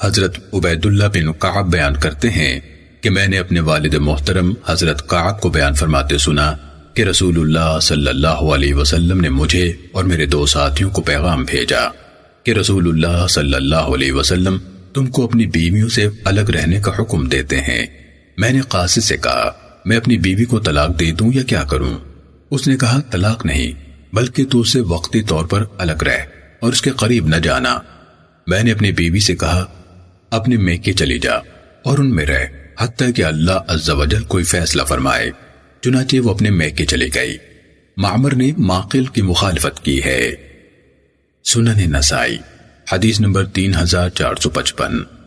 حضرت عبید اللہ بن قعب بیان کرتے ہیں کہ میں نے اپنے والد محترم حضرت قعب کو بیان فرماتے سنا کہ رسول اللہ صلی اللہ علیہ وسلم نے مجھے اور میرے دو ساتھیوں کو پیغام بھیجا کہ رسول اللہ صلی اللہ علیہ وسلم تم کو اپنی بیویوں سے الگ رہنے کا حکم دیتے ہیں۔ میں نے قاصد سے کہا، میں اپنی بیوی کو طلاق دے دوں یا کیا کروں؟ اس نے کہا، طلاق نہیں، بلکہ تو اسے وقتی طور پر الگ رہ اور اس کے قریب نہ جانا۔ میں نے اپنی بیوی سے کہا اپنے میکے چلی جا اور ان میں رہ، حتیٰ کہ اللہ عز و جل کوئی فیصلہ فرمائے۔ چنانچہ وہ اپنے میکے چلی گئی معمر نے معقل کی مخالفت کی ہے۔ سنن نسائی، حدیث نمبر تین ہزار چار سو پچپن۔